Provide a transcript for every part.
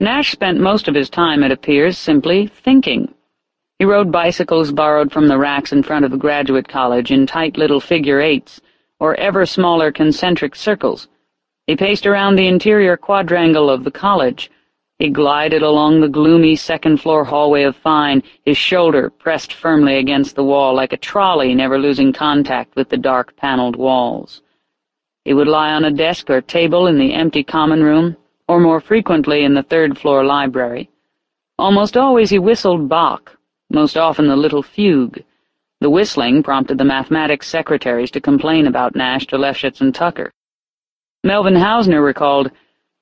Nash spent most of his time, it appears, simply thinking. He rode bicycles borrowed from the racks in front of the graduate college in tight little figure-eights, or ever-smaller concentric circles. He paced around the interior quadrangle of the college. He glided along the gloomy second-floor hallway of Fine, his shoulder pressed firmly against the wall like a trolley never losing contact with the dark paneled walls. He would lie on a desk or table in the empty common room, or more frequently in the third-floor library. Almost always he whistled Bach, most often the Little Fugue. The whistling prompted the mathematics secretaries to complain about Nash to Lefschetz and Tucker. Melvin Hausner recalled,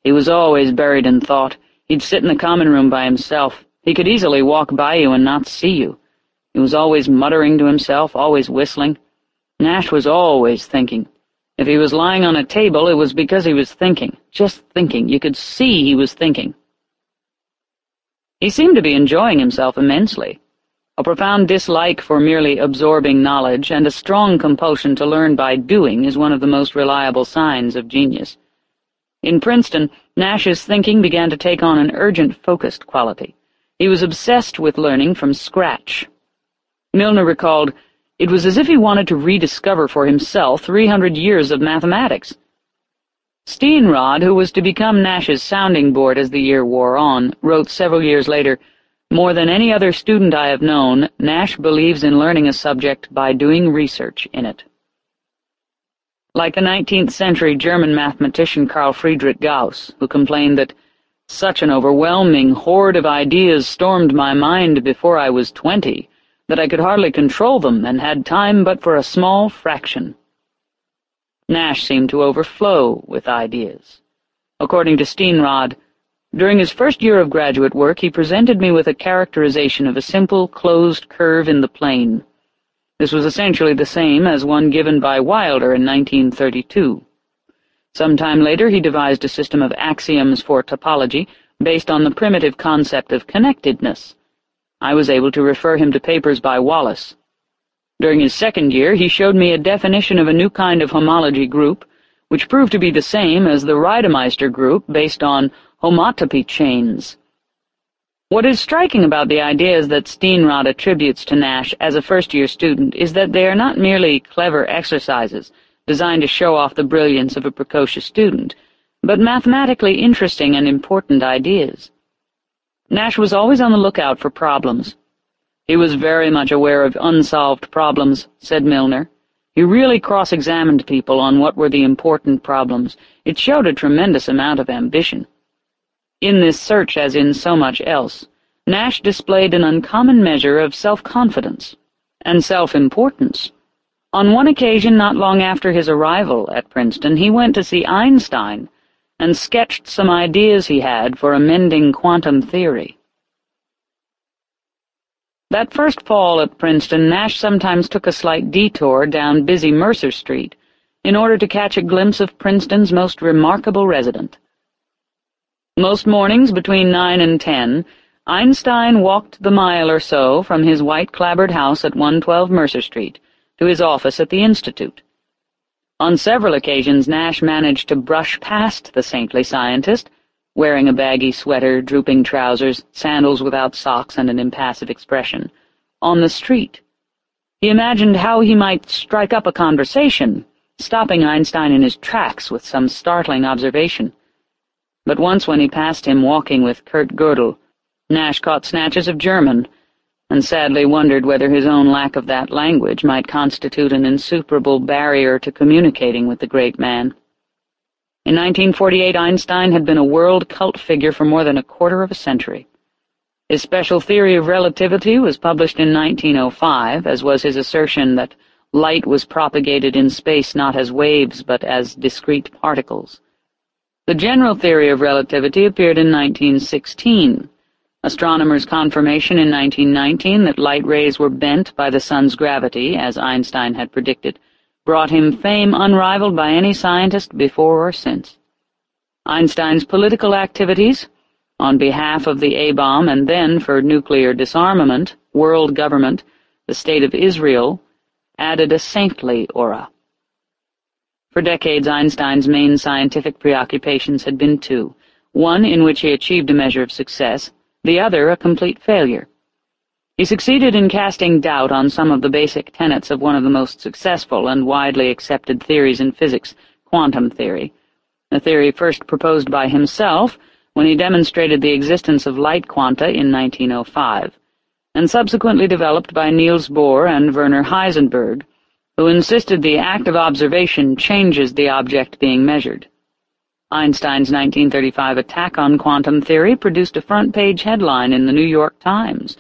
He was always buried in thought. He'd sit in the common room by himself. He could easily walk by you and not see you. He was always muttering to himself, always whistling. Nash was always thinking. If he was lying on a table, it was because he was thinking, just thinking. You could see he was thinking. He seemed to be enjoying himself immensely. A profound dislike for merely absorbing knowledge and a strong compulsion to learn by doing is one of the most reliable signs of genius. In Princeton, Nash's thinking began to take on an urgent, focused quality. He was obsessed with learning from scratch. Milnor recalled, it was as if he wanted to rediscover for himself 300 years of mathematics. Steenrod, who was to become Nash's sounding board as the year wore on, wrote several years later, More than any other student I have known, Nash believes in learning a subject by doing research in it. Like the 19th-century German mathematician Carl Friedrich Gauss, who complained that such an overwhelming horde of ideas stormed my mind before I was twenty, that I could hardly control them and had time but for a small fraction. Nash seemed to overflow with ideas. According to Steenrod, during his first year of graduate work he presented me with a characterization of a simple, closed curve in the plane. This was essentially the same as one given by Wilder in 1932. Some time later he devised a system of axioms for topology based on the primitive concept of connectedness, I was able to refer him to papers by Wallace. During his second year, he showed me a definition of a new kind of homology group, which proved to be the same as the Reidemeister group based on homotopy chains. What is striking about the ideas that Steenrod attributes to Nash as a first-year student is that they are not merely clever exercises designed to show off the brilliance of a precocious student, but mathematically interesting and important ideas. Nash was always on the lookout for problems. He was very much aware of unsolved problems, said Milnor. He really cross-examined people on what were the important problems. It showed a tremendous amount of ambition. In this search, as in so much else, Nash displayed an uncommon measure of self-confidence and self-importance. On one occasion not long after his arrival at Princeton, he went to see Einstein, and sketched some ideas he had for amending quantum theory. That first fall at Princeton, Nash sometimes took a slight detour down busy Mercer Street in order to catch a glimpse of Princeton's most remarkable resident. Most mornings between nine and ten, Einstein walked the mile or so from his white-clapboard house at 112 Mercer Street to his office at the Institute. On several occasions Nash managed to brush past the saintly scientist, wearing a baggy sweater, drooping trousers, sandals without socks, and an impassive expression, on the street. He imagined how he might strike up a conversation, stopping Einstein in his tracks with some startling observation. But once when he passed him walking with Kurt Gödel, Nash caught snatches of German, and sadly wondered whether his own lack of that language might constitute an insuperable barrier to communicating with the great man. In 1948 Einstein had been a world cult figure for more than a quarter of a century. His special theory of relativity was published in 1905, as was his assertion that light was propagated in space not as waves but as discrete particles. The general theory of relativity appeared in 1916, Astronomers' confirmation in 1919 that light rays were bent by the sun's gravity, as Einstein had predicted, brought him fame unrivaled by any scientist before or since. Einstein's political activities, on behalf of the A-bomb and then for nuclear disarmament, world government, the State of Israel, added a saintly aura. For decades Einstein's main scientific preoccupations had been two, one in which he achieved a measure of success, the other a complete failure. He succeeded in casting doubt on some of the basic tenets of one of the most successful and widely accepted theories in physics, quantum theory, a theory first proposed by himself when he demonstrated the existence of light quanta in 1905, and subsequently developed by Niels Bohr and Werner Heisenberg, who insisted the act of observation changes the object being measured. Einstein's 1935 attack on quantum theory produced a front-page headline in the New York Times,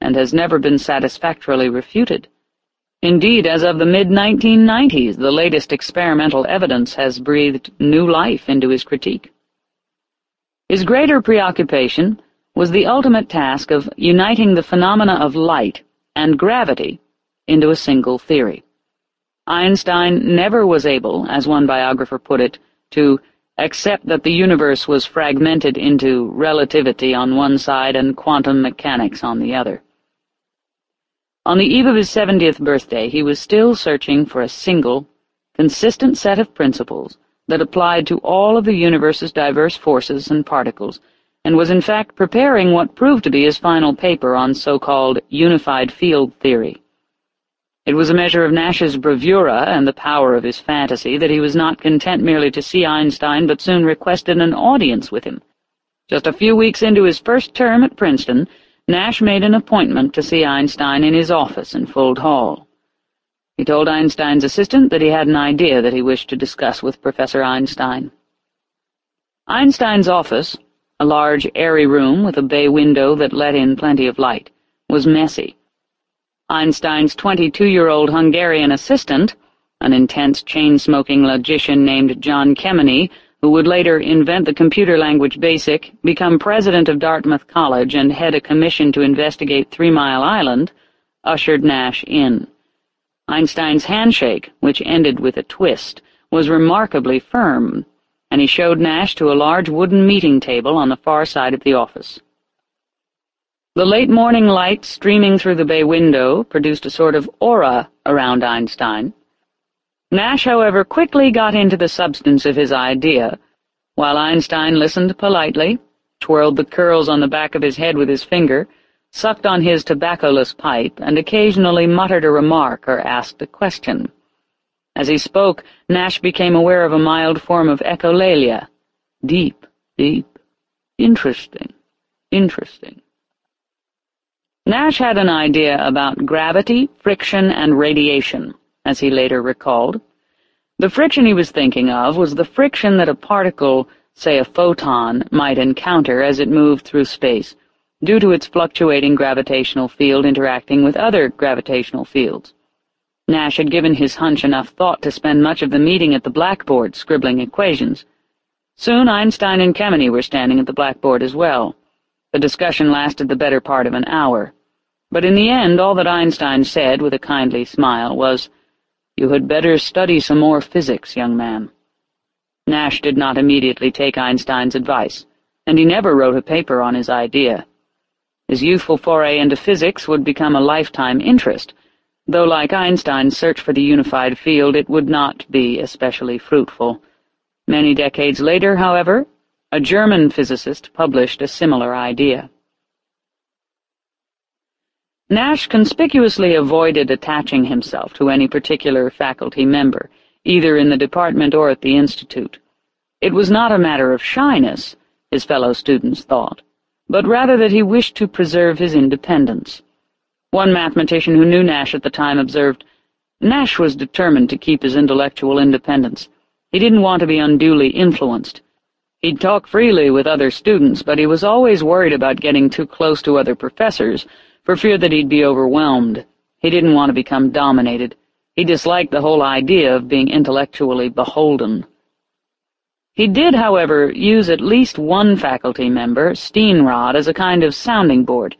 and has never been satisfactorily refuted. Indeed, as of the mid-1990s, the latest experimental evidence has breathed new life into his critique. His greater preoccupation was the ultimate task of uniting the phenomena of light and gravity into a single theory. Einstein never was able, as one biographer put it, to accept that the universe was fragmented into relativity on one side and quantum mechanics on the other. On the eve of his seventieth birthday, he was still searching for a single, consistent set of principles that applied to all of the universe's diverse forces and particles, and was in fact preparing what proved to be his final paper on so-called unified field theory. It was a measure of Nash's bravura and the power of his fantasy that he was not content merely to see Einstein, but soon requested an audience with him. Just a few weeks into his first term at Princeton, Nash made an appointment to see Einstein in his office in Fuld Hall. He told Einstein's assistant that he had an idea that he wished to discuss with Professor Einstein. Einstein's office, a large, airy room with a bay window that let in plenty of light, was messy. Einstein's 22-year-old Hungarian assistant, an intense chain-smoking logician named John Kemeny, who would later invent the computer language BASIC, become president of Dartmouth College, and head a commission to investigate Three Mile Island, ushered Nash in. Einstein's handshake, which ended with a twist, was remarkably firm, and he showed Nash to a large wooden meeting table on the far side of the office. The late morning light streaming through the bay window produced a sort of aura around Einstein, Nash, however, quickly got into the substance of his idea, while Einstein listened politely, twirled the curls on the back of his head with his finger, sucked on his tobaccoless pipe, and occasionally muttered a remark or asked a question. As he spoke, Nash became aware of a mild form of echolalia. Deep, deep, interesting, interesting. Nash had an idea about gravity, friction, and radiation as he later recalled. The friction he was thinking of was the friction that a particle, say a photon, might encounter as it moved through space, due to its fluctuating gravitational field interacting with other gravitational fields. Nash had given his hunch enough thought to spend much of the meeting at the blackboard scribbling equations. Soon Einstein and Kemeny were standing at the blackboard as well. The discussion lasted the better part of an hour. But in the end, all that Einstein said, with a kindly smile, was, you had better study some more physics, young man. Nash did not immediately take Einstein's advice, and he never wrote a paper on his idea. His youthful foray into physics would become a lifetime interest, though like Einstein's search for the unified field it would not be especially fruitful. Many decades later, however, a German physicist published a similar idea. Nash conspicuously avoided attaching himself to any particular faculty member, either in the department or at the Institute. It was not a matter of shyness, his fellow students thought, but rather that he wished to preserve his independence. One mathematician who knew Nash at the time observed, Nash was determined to keep his intellectual independence. He didn't want to be unduly influenced. He'd talk freely with other students, but he was always worried about getting too close to other professors, for fear that he'd be overwhelmed. He didn't want to become dominated. He disliked the whole idea of being intellectually beholden. He did, however, use at least one faculty member, Steenrod, as a kind of sounding board.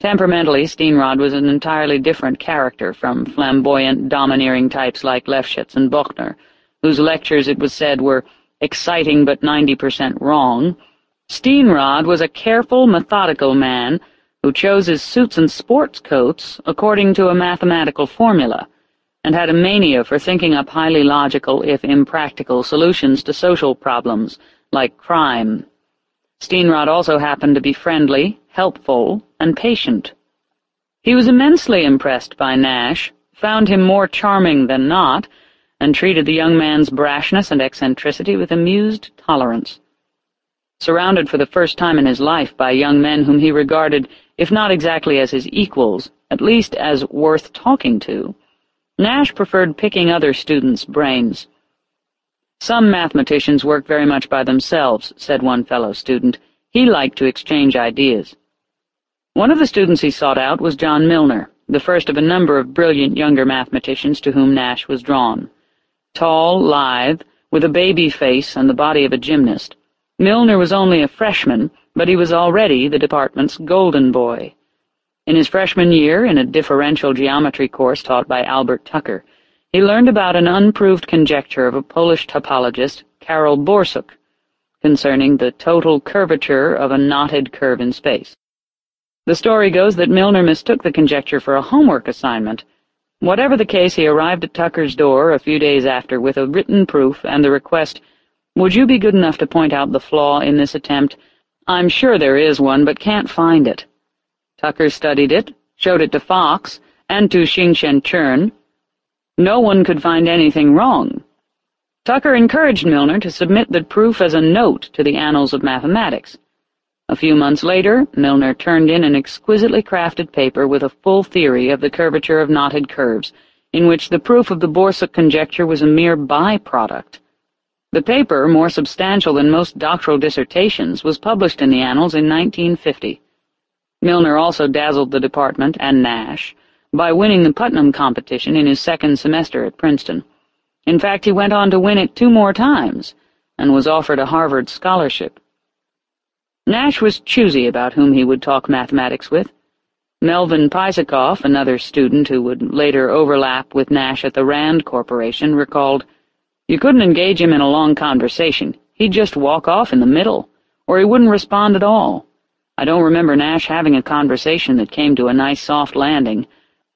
Temperamentally, Steenrod was an entirely different character from flamboyant, domineering types like Lefschetz and Bochner, whose lectures, it was said, were exciting but ninety percent wrong. Steenrod was a careful, methodical man who chose his suits and sports coats according to a mathematical formula, and had a mania for thinking up highly logical, if impractical, solutions to social problems, like crime. Steenrod also happened to be friendly, helpful, and patient. He was immensely impressed by Nash, found him more charming than not, and treated the young man's brashness and eccentricity with amused tolerance. Surrounded for the first time in his life by young men whom he regarded, if not exactly as his equals, at least as worth talking to, Nash preferred picking other students' brains. Some mathematicians work very much by themselves, said one fellow student. He liked to exchange ideas. One of the students he sought out was John Milnor, the first of a number of brilliant younger mathematicians to whom Nash was drawn. Tall, lithe, with a baby face and the body of a gymnast, Milnor was only a freshman, but he was already the department's golden boy. In his freshman year, in a differential geometry course taught by Albert Tucker, he learned about an unproved conjecture of a Polish topologist, Karol Borsuk, concerning the total curvature of a knotted curve in space. The story goes that Milnor mistook the conjecture for a homework assignment, Whatever the case, he arrived at Tucker's door a few days after with a written proof and the request, Would you be good enough to point out the flaw in this attempt? I'm sure there is one, but can't find it. Tucker studied it, showed it to Fox, and to Shiing-Shen Chern. No one could find anything wrong. Tucker encouraged Milnor to submit the proof as a note to the Annals of Mathematics. A few months later, Milnor turned in an exquisitely crafted paper with a full theory of the curvature of knotted curves, in which the proof of the Borsuk conjecture was a mere byproduct. The paper, more substantial than most doctoral dissertations, was published in the Annals in 1950. Milnor also dazzled the department, and Nash, by winning the Putnam competition in his second semester at Princeton. In fact, he went on to win it two more times, and was offered a Harvard scholarship. Nash was choosy about whom he would talk mathematics with. Melvin Peisakoff, another student who would later overlap with Nash at the Rand Corporation, recalled, You couldn't engage him in a long conversation. He'd just walk off in the middle, or he wouldn't respond at all. I don't remember Nash having a conversation that came to a nice soft landing.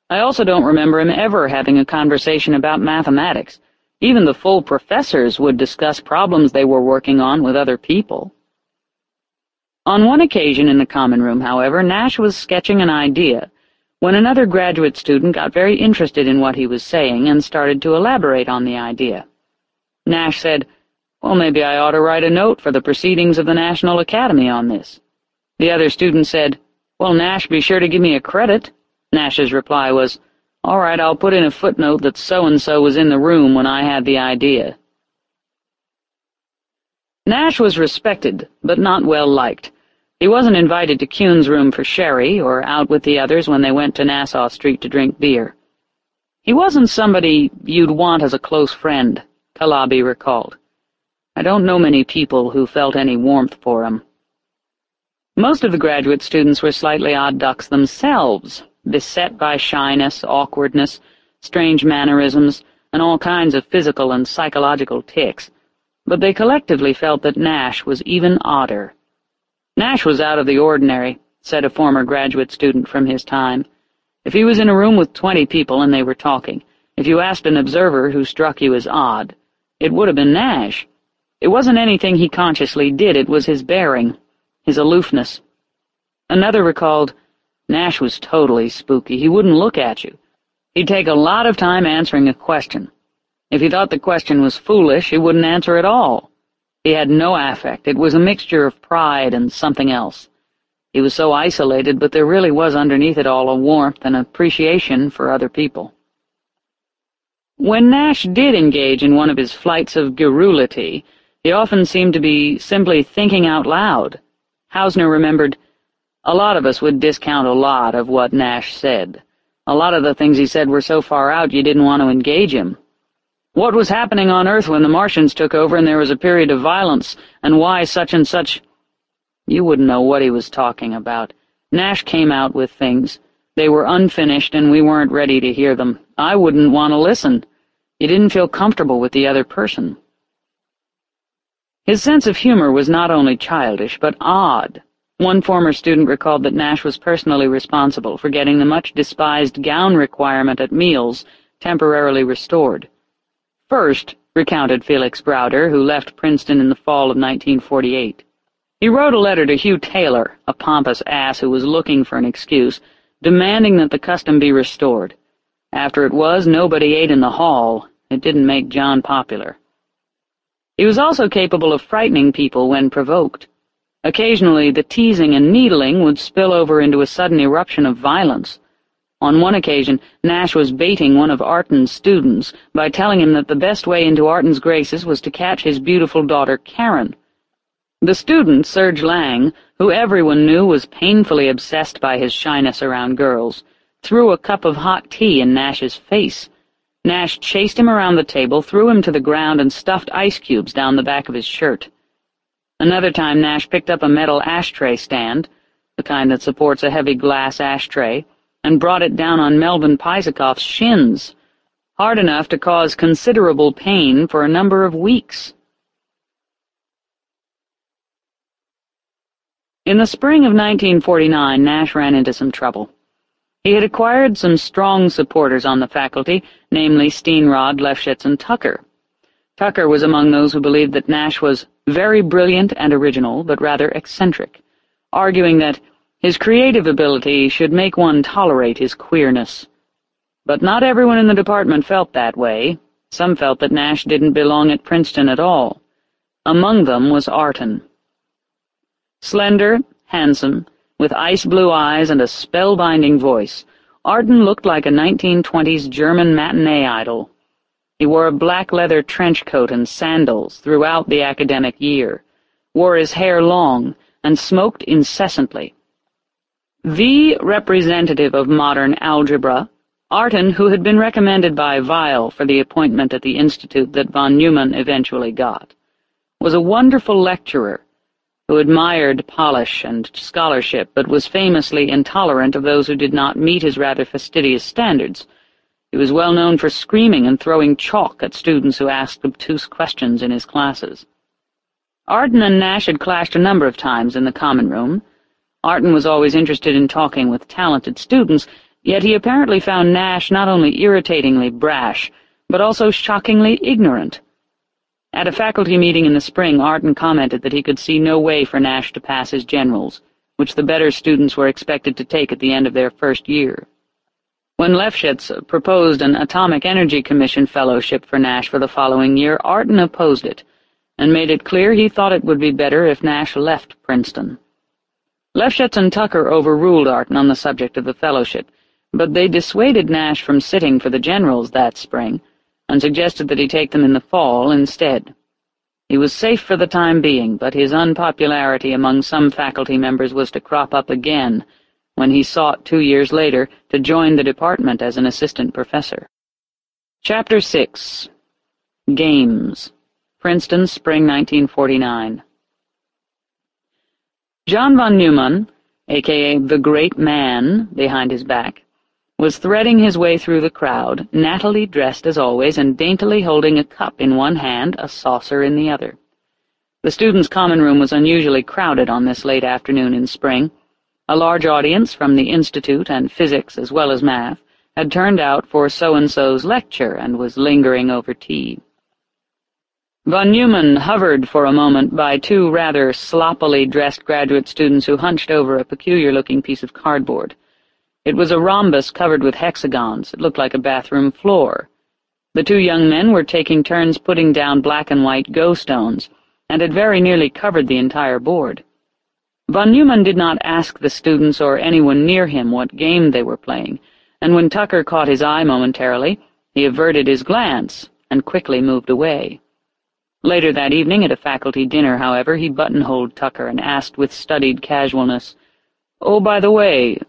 I also don't remember him ever having a conversation about mathematics. Even the full professors would discuss problems they were working on with other people. On one occasion in the common room, however, Nash was sketching an idea when another graduate student got very interested in what he was saying and started to elaborate on the idea. Nash said, Well, maybe I ought to write a note for the Proceedings of the National Academy on this. The other student said, Well, Nash, be sure to give me a credit. Nash's reply was, All right, I'll put in a footnote that so-and-so was in the room when I had the idea. Nash was respected, but not well liked. He wasn't invited to Kuhn's room for sherry, or out with the others when they went to Nassau Street to drink beer. He wasn't somebody you'd want as a close friend, Calabi recalled. I don't know many people who felt any warmth for him. Most of the graduate students were slightly odd ducks themselves, beset by shyness, awkwardness, strange mannerisms, and all kinds of physical and psychological tics, but they collectively felt that Nash was even odder. Nash was out of the ordinary, said a former graduate student from his time. If he was in a room with twenty people and they were talking, if you asked an observer who struck you as odd, it would have been Nash. It wasn't anything he consciously did, it was his bearing, his aloofness. Another recalled, Nash was totally spooky. He wouldn't look at you. He'd take a lot of time answering a question. If he thought the question was foolish, he wouldn't answer at all. He had no affect. It was a mixture of pride and something else. He was so isolated, but there really was underneath it all a warmth and appreciation for other people. When Nash did engage in one of his flights of garrulity, he often seemed to be simply thinking out loud. Hausner remembered, a lot of us would discount a lot of what Nash said. A lot of the things he said were so far out you didn't want to engage him. What was happening on Earth when the Martians took over and there was a period of violence, and why such and such... You wouldn't know what he was talking about. Nash came out with things. They were unfinished and we weren't ready to hear them. I wouldn't want to listen. You didn't feel comfortable with the other person. His sense of humor was not only childish, but odd. One former student recalled that Nash was personally responsible for getting the much-despised gown requirement at meals temporarily restored. First, recounted Felix Browder, who left Princeton in the fall of 1948. He wrote a letter to Hugh Taylor, a pompous ass who was looking for an excuse, demanding that the custom be restored. After it was, nobody ate in the hall. It didn't make John popular. He was also capable of frightening people when provoked. Occasionally, the teasing and needling would spill over into a sudden eruption of violence. On one occasion, Nash was baiting one of Artin's students by telling him that the best way into Artin's graces was to catch his beautiful daughter Karen. The student, Serge Lang, who everyone knew was painfully obsessed by his shyness around girls, threw a cup of hot tea in Nash's face. Nash chased him around the table, threw him to the ground, and stuffed ice cubes down the back of his shirt. Another time Nash picked up a metal ashtray stand, the kind that supports a heavy glass ashtray, and brought it down on Melvin Peisakoff's shins, hard enough to cause considerable pain for a number of weeks. In the spring of 1949, Nash ran into some trouble. He had acquired some strong supporters on the faculty, namely Steenrod, Lefschetz, and Tucker. Tucker was among those who believed that Nash was very brilliant and original, but rather eccentric, arguing that his creative ability should make one tolerate his queerness. But not everyone in the department felt that way. Some felt that Nash didn't belong at Princeton at all. Among them was Artin. Slender, handsome, with ice-blue eyes and a spellbinding voice, Artin looked like a 1920s German matinee idol. He wore a black leather trench coat and sandals throughout the academic year, wore his hair long, and smoked incessantly. The representative of modern algebra, Artin, who had been recommended by Weil for the appointment at the institute that von Neumann eventually got, was a wonderful lecturer who admired polish and scholarship, but was famously intolerant of those who did not meet his rather fastidious standards. He was well known for screaming and throwing chalk at students who asked obtuse questions in his classes. Artin and Nash had clashed a number of times in the common room. Artin was always interested in talking with talented students, yet he apparently found Nash not only irritatingly brash, but also shockingly ignorant. At a faculty meeting in the spring, Artin commented that he could see no way for Nash to pass his generals, which the better students were expected to take at the end of their first year. When Lefschetz proposed an Atomic Energy Commission fellowship for Nash for the following year, Artin opposed it, and made it clear he thought it would be better if Nash left Princeton. Lefschetz and Tucker overruled Artin on the subject of the fellowship, but they dissuaded Nash from sitting for the generals that spring, and suggested that he take them in the fall instead. He was safe for the time being, but his unpopularity among some faculty members was to crop up again when he sought, two years later, to join the department as an assistant professor. Chapter 6 Games Princeton, Spring 1949 John von Neumann, a.k.a. the Great Man, behind his back, was threading his way through the crowd, nattily dressed as always and daintily holding a cup in one hand, a saucer in the other. The students' common room was unusually crowded on this late afternoon in spring. A large audience from the Institute and physics as well as math had turned out for so-and-so's lecture and was lingering over tea. Von Neumann hovered for a moment by two rather sloppily dressed graduate students who hunched over a peculiar-looking piece of cardboard. It was a rhombus covered with hexagons. It looked like a bathroom floor. The two young men were taking turns putting down black and white go stones, and had very nearly covered the entire board. Von Neumann did not ask the students or anyone near him what game they were playing, and when Tucker caught his eye momentarily, he averted his glance and quickly moved away. Later that evening at a faculty dinner, however, he buttonholed Tucker and asked with studied casualness, "Oh, by the way,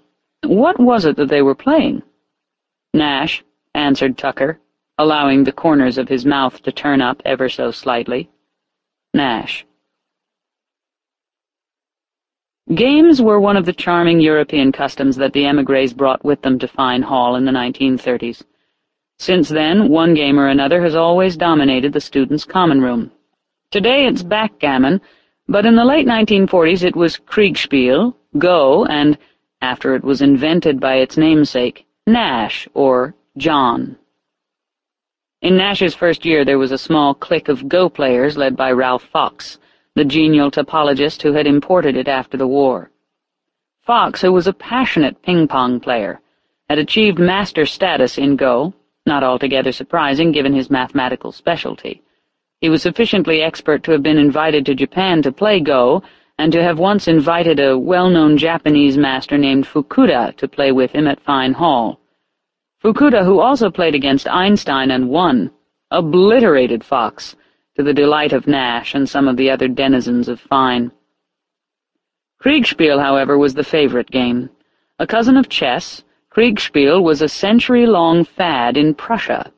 what was it that they were playing? Nash, answered Tucker, allowing the corners of his mouth to turn up ever so slightly. Nash. Games were one of the charming European customs that the emigres brought with them to Fine Hall in the 1930s. Since then, one game or another has always dominated the students' common room. Today it's backgammon, but in the late 1940s it was Kriegspiel, Go, and after it was invented by its namesake, Nash, or John. In Nash's first year there was a small clique of Go players led by Ralph Fox, the genial topologist who had imported it after the war. Fox, who was a passionate ping-pong player, had achieved master status in Go, not altogether surprising given his mathematical specialty. He was sufficiently expert to have been invited to Japan to play Go, and to have once invited a well-known Japanese master named Fukuda to play with him at Fine Hall. Fukuda, who also played against Einstein and won, obliterated Fox, to the delight of Nash and some of the other denizens of Fine. Kriegspiel, however, was the favorite game. A cousin of chess, Kriegspiel was a century-long fad in Prussia.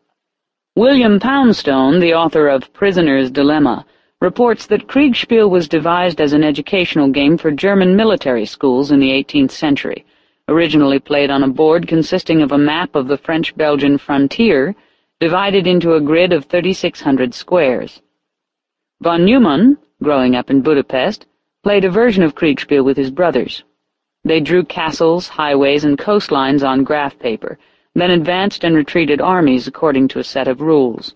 William Poundstone, the author of Prisoner's Dilemma, reports that Kriegspiel was devised as an educational game for German military schools in the 18th century, originally played on a board consisting of a map of the French-Belgian frontier, divided into a grid of 3,600 squares. Von Neumann, growing up in Budapest, played a version of Kriegspiel with his brothers. They drew castles, highways, and coastlines on graph paper, then advanced and retreated armies according to a set of rules.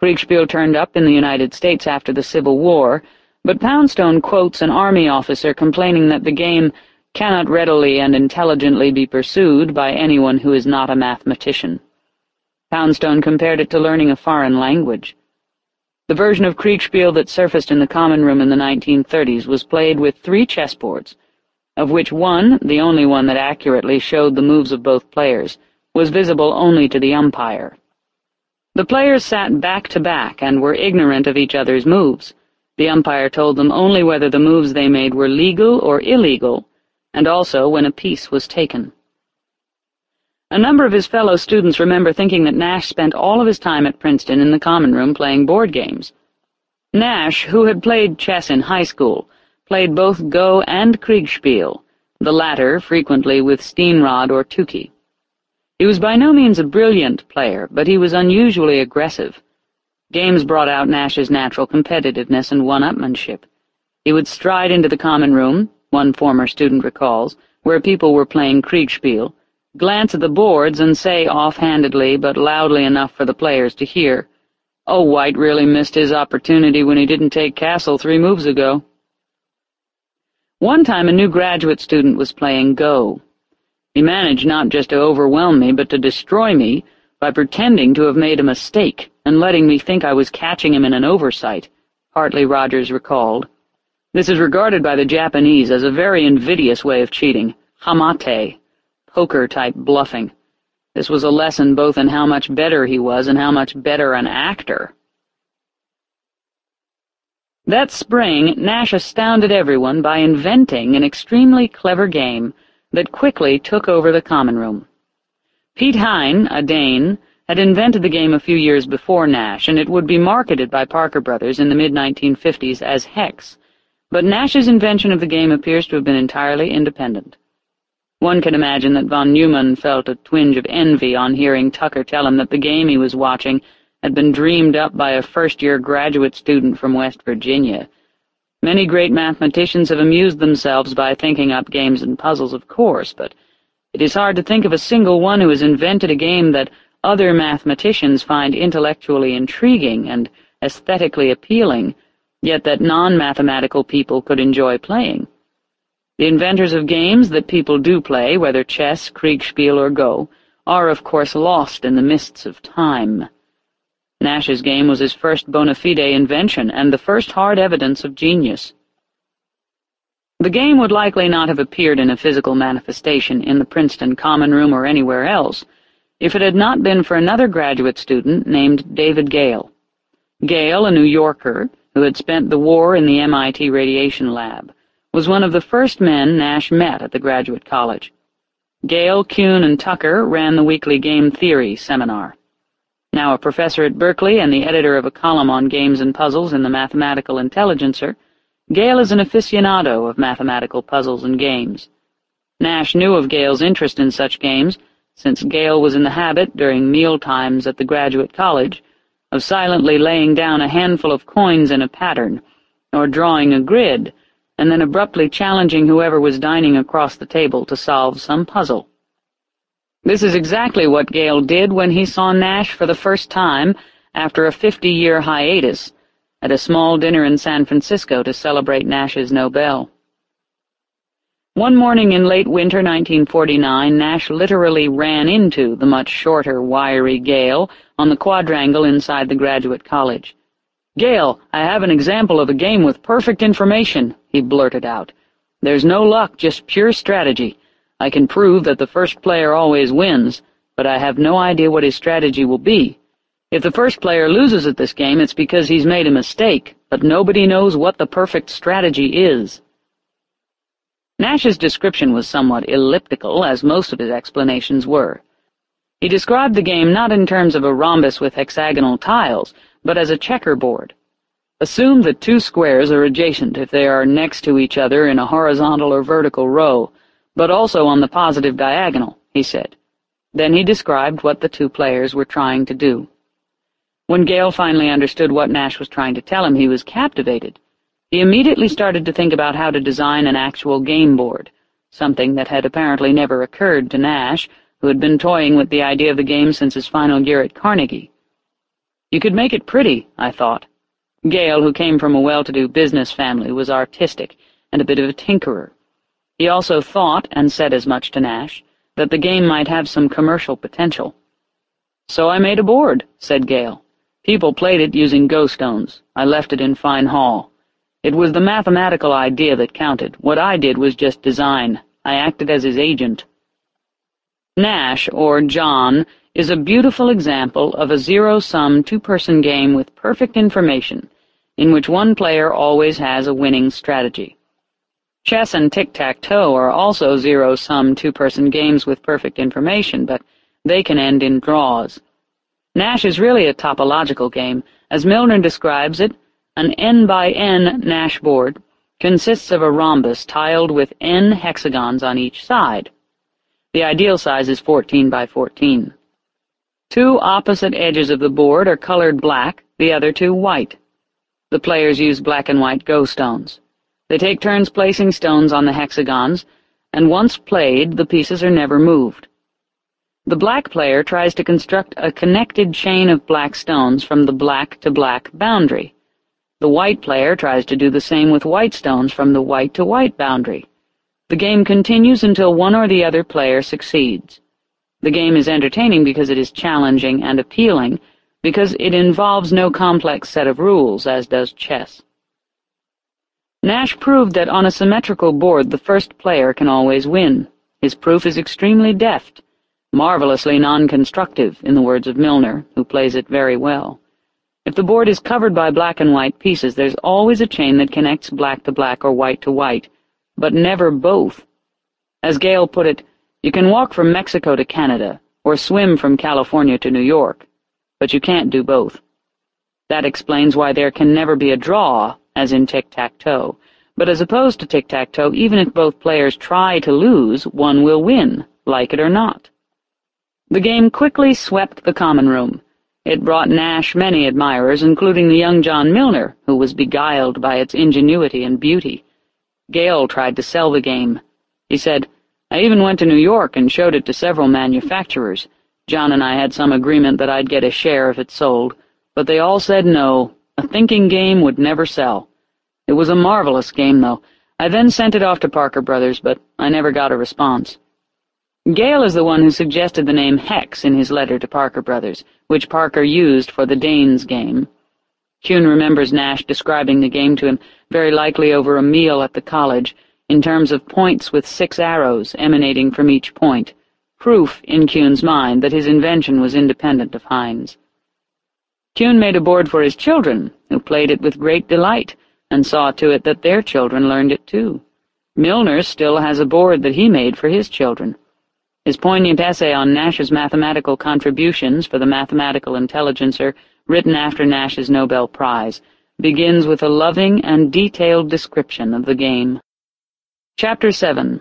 Kriegspiel turned up in the United States after the Civil War, but Poundstone quotes an army officer complaining that the game cannot readily and intelligently be pursued by anyone who is not a mathematician. Poundstone compared it to learning a foreign language. The version of Kriegspiel that surfaced in the common room in the 1930s was played with three chessboards, of which one, the only one that accurately showed the moves of both players, was visible only to the umpire. The players sat back-to-back and were ignorant of each other's moves. The umpire told them only whether the moves they made were legal or illegal, and also when a piece was taken. A number of his fellow students remember thinking that Nash spent all of his time at Princeton in the common room playing board games. Nash, who had played chess in high school, played both Go and Kriegspiel, the latter frequently with Steenrod or Tukey. He was by no means a brilliant player, but he was unusually aggressive. Games brought out Nash's natural competitiveness and one-upmanship. He would stride into the common room, one former student recalls, where people were playing Kriegspiel, glance at the boards and say offhandedly but loudly enough for the players to hear, Oh, White really missed his opportunity when he didn't take Castle three moves ago. One time a new graduate student was playing Go. He managed not just to overwhelm me, but to destroy me by pretending to have made a mistake and letting me think I was catching him in an oversight, Hartley Rogers recalled. This is regarded by the Japanese as a very invidious way of cheating, hamete, poker-type bluffing. This was a lesson both in how much better he was and how much better an actor. That spring, Nash astounded everyone by inventing an extremely clever game that quickly took over the common room. Piet Hein, a Dane, had invented the game a few years before Nash, and it would be marketed by Parker Brothers in the mid-1950s as Hex, but Nash's invention of the game appears to have been entirely independent. One can imagine that von Neumann felt a twinge of envy on hearing Tucker tell him that the game he was watching had been dreamed up by a first-year graduate student from West Virginia. Many great mathematicians have amused themselves by thinking up games and puzzles, of course, but it is hard to think of a single one who has invented a game that other mathematicians find intellectually intriguing and aesthetically appealing, yet that non-mathematical people could enjoy playing. The inventors of games that people do play, whether chess, Kriegspiel, or Go, are of course lost in the mists of time. Nash's game was his first bona fide invention and the first hard evidence of genius. The game would likely not have appeared in a physical manifestation in the Princeton Common Room or anywhere else if it had not been for another graduate student named David Gale. Gale, a New Yorker, who had spent the war in the MIT radiation lab, was one of the first men Nash met at the graduate college. Gale, Kuhn, and Tucker ran the weekly Game Theory seminar. Now a professor at Berkeley and the editor of a column on games and puzzles in the Mathematical Intelligencer, Gale is an aficionado of mathematical puzzles and games. Nash knew of Gale's interest in such games, since Gale was in the habit, during meal times at the graduate college, of silently laying down a handful of coins in a pattern, or drawing a grid, and then abruptly challenging whoever was dining across the table to solve some puzzle. This is exactly what Gale did when he saw Nash for the first time after a fifty-year hiatus, at a small dinner in San Francisco to celebrate Nash's Nobel. One morning in late winter 1949, Nash literally ran into the much shorter, wiry Gale on the quadrangle inside the graduate college. Gale, I have an example of a game with perfect information, he blurted out. There's no luck, just pure strategy. I can prove that the first player always wins, but I have no idea what his strategy will be. If the first player loses at this game, it's because he's made a mistake, but nobody knows what the perfect strategy is. Nash's description was somewhat elliptical, as most of his explanations were. He described the game not in terms of a rhombus with hexagonal tiles, but as a checkerboard. Assume that two squares are adjacent if they are next to each other in a horizontal or vertical row, but also on the positive diagonal, he said. Then he described what the two players were trying to do. When Gale finally understood what Nash was trying to tell him, he was captivated. He immediately started to think about how to design an actual game board, something that had apparently never occurred to Nash, who had been toying with the idea of the game since his final year at Carnegie. You could make it pretty, I thought. Gale, who came from a well-to-do business family, was artistic and a bit of a tinkerer. He also thought, and said as much to Nash, that the game might have some commercial potential. So I made a board, said Gale. People played it using go stones. I left it in Fine Hall. It was the mathematical idea that counted. What I did was just design. I acted as his agent. Nash, or John, is a beautiful example of a zero-sum two-person game with perfect information, in which one player always has a winning strategy. Chess and tic-tac-toe are also zero-sum two-person games with perfect information, but they can end in draws. Nash is really a topological game. As Milnor describes it, an n by n Nash board consists of a rhombus tiled with n hexagons on each side. The ideal size is 14 by 14. Two opposite edges of the board are colored black, the other two white. The players use black and white go stones. They take turns placing stones on the hexagons, and once played, the pieces are never moved. The black player tries to construct a connected chain of black stones from the black to black boundary. The white player tries to do the same with white stones from the white to white boundary. The game continues until one or the other player succeeds. The game is entertaining because it is challenging and appealing, because it involves no complex set of rules, as does chess. Nash proved that on a symmetrical board the first player can always win. His proof is extremely deft, marvelously non-constructive, in the words of Milnor, who plays it very well. If the board is covered by black and white pieces, there's always a chain that connects black to black or white to white, but never both. As Gale put it, you can walk from Mexico to Canada, or swim from California to New York, but you can't do both. That explains why there can never be a draw as in tic-tac-toe, but as opposed to tic-tac-toe, even if both players try to lose, one will win, like it or not. The game quickly swept the common room. It brought Nash many admirers, including the young John Milnor, who was beguiled by its ingenuity and beauty. Gale tried to sell the game. He said, I even went to New York and showed it to several manufacturers. John and I had some agreement that I'd get a share if it sold, but they all said no, a thinking game would never sell. It was a marvelous game, though. I then sent it off to Parker Brothers, but I never got a response. Gale is the one who suggested the name Hex in his letter to Parker Brothers, which Parker used for the Danes game. Kuhn remembers Nash describing the game to him, very likely over a meal at the college, in terms of points with six arrows emanating from each point, proof, in Kuhn's mind, that his invention was independent of Hein's. Kuhn made a board for his children, who played it with great delight, and saw to it that their children learned it too. Milnor still has a board that he made for his children. His poignant essay on Nash's mathematical contributions for the Mathematical Intelligencer, written after Nash's Nobel Prize, begins with a loving and detailed description of the game. Chapter 7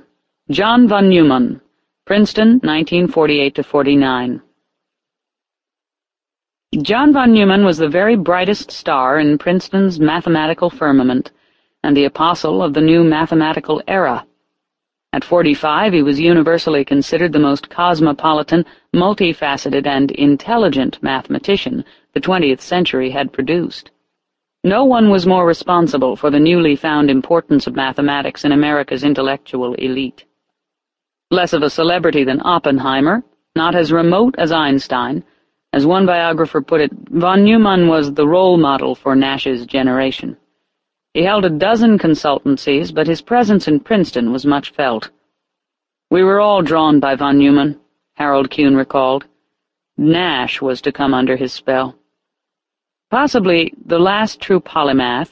John von Neumann, Princeton, 1948-49 John von Neumann was the very brightest star in Princeton's mathematical firmament, and the apostle of the new mathematical era. At forty-five he was universally considered the most cosmopolitan, multifaceted, and intelligent mathematician the twentieth century had produced. No one was more responsible for the newly found importance of mathematics in America's intellectual elite. Less of a celebrity than Oppenheimer, not as remote as Einstein, as one biographer put it, von Neumann was the role model for Nash's generation. He held a dozen consultancies, but his presence in Princeton was much felt. We were all drawn by von Neumann, Harold Kuhn recalled. Nash was to come under his spell. Possibly the last true polymath,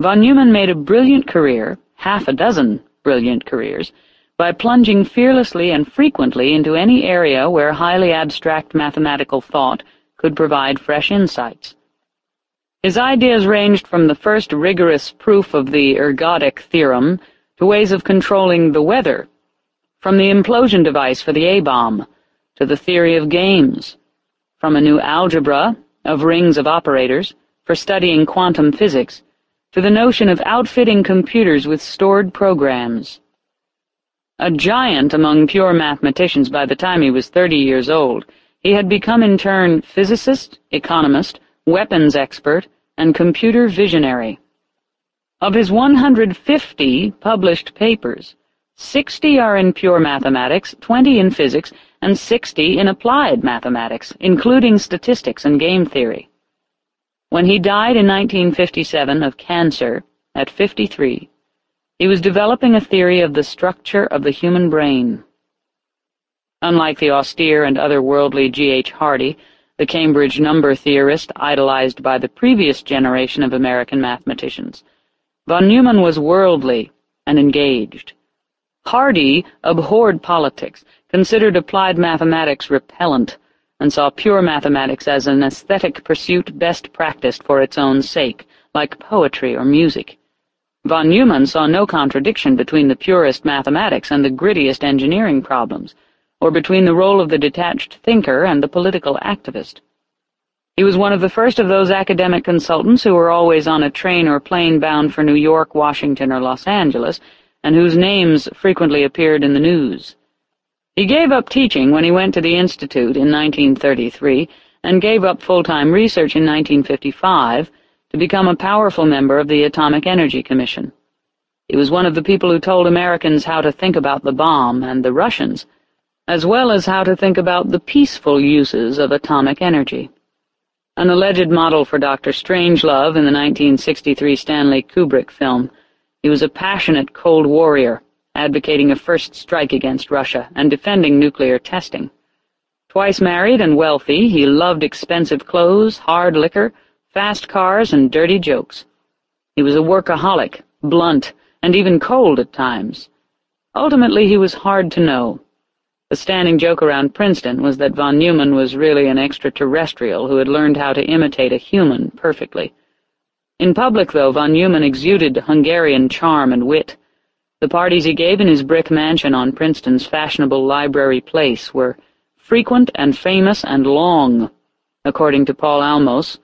von Neumann made a brilliant career, half a dozen brilliant careers, by plunging fearlessly and frequently into any area where highly abstract mathematical thought could provide fresh insights. His ideas ranged from the first rigorous proof of the ergodic theorem to ways of controlling the weather, from the implosion device for the A-bomb to the theory of games, from a new algebra of rings of operators for studying quantum physics, to the notion of outfitting computers with stored programs. A giant among pure mathematicians by the time he was thirty years old, he had become in turn physicist, economist, weapons expert, and computer visionary. Of his 150 published papers, 60 are in pure mathematics, 20 in physics, and 60 in applied mathematics, including statistics and game theory. When he died in 1957 of cancer, at 53, he was developing a theory of the structure of the human brain. Unlike the austere and otherworldly G. H. Hardy, the Cambridge number theorist idolized by the previous generation of American mathematicians, von Neumann was worldly and engaged. Hardy abhorred politics, considered applied mathematics repellent, and saw pure mathematics as an aesthetic pursuit best practiced for its own sake, like poetry or music. Von Neumann saw no contradiction between the purest mathematics and the grittiest engineering problems, or between the role of the detached thinker and the political activist. He was one of the first of those academic consultants who were always on a train or plane bound for New York, Washington, or Los Angeles, and whose names frequently appeared in the news. He gave up teaching when he went to the Institute in 1933 and gave up full-time research in 1955 to become a powerful member of the Atomic Energy Commission. He was one of the people who told Americans how to think about the bomb and the Russians, as well as how to think about the peaceful uses of atomic energy. An alleged model for Dr. Strangelove in the 1963 Stanley Kubrick film, he was a passionate Cold Warrior, advocating a first strike against Russia and defending nuclear testing. Twice married and wealthy, he loved expensive clothes, hard liquor, fast cars, and dirty jokes. He was a workaholic, blunt, and even cold at times. Ultimately, he was hard to know. The standing joke around Princeton was that von Neumann was really an extraterrestrial who had learned how to imitate a human perfectly. In public, though, von Neumann exuded Hungarian charm and wit. The parties he gave in his brick mansion on Princeton's fashionable Library Place were frequent and famous and long, according to Paul Halmos,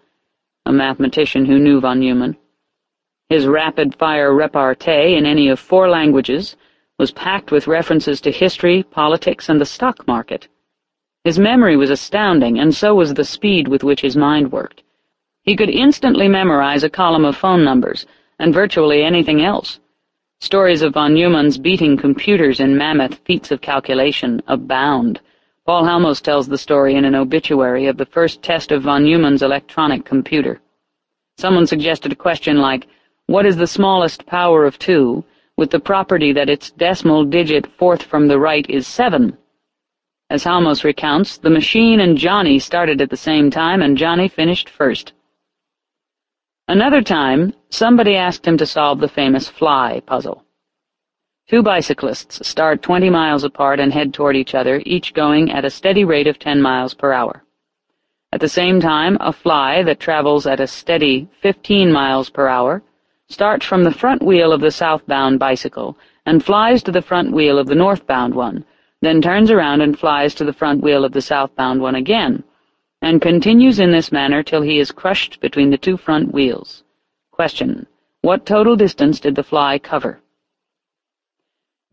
a mathematician who knew von Neumann. His rapid-fire repartee in any of four languages was packed with references to history, politics, and the stock market. His memory was astounding, and so was the speed with which his mind worked. He could instantly memorize a column of phone numbers, and virtually anything else. Stories of von Neumann's beating computers in mammoth feats of calculation abound. Paul Halmos tells the story in an obituary of the first test of von Neumann's electronic computer. Someone suggested a question like, What is the smallest power of two, with the property that its decimal digit fourth from the right is seven? As Halmos recounts, the machine and Johnny started at the same time, and Johnny finished first. Another time, somebody asked him to solve the famous fly puzzle. Two bicyclists start twenty miles apart and head toward each other, each going at a steady rate of ten miles per hour. At the same time, a fly that travels at a steady fifteen miles per hour starts from the front wheel of the southbound bicycle and flies to the front wheel of the northbound one, then turns around and flies to the front wheel of the southbound one again, and continues in this manner till he is crushed between the two front wheels. Question. What total distance did the fly cover?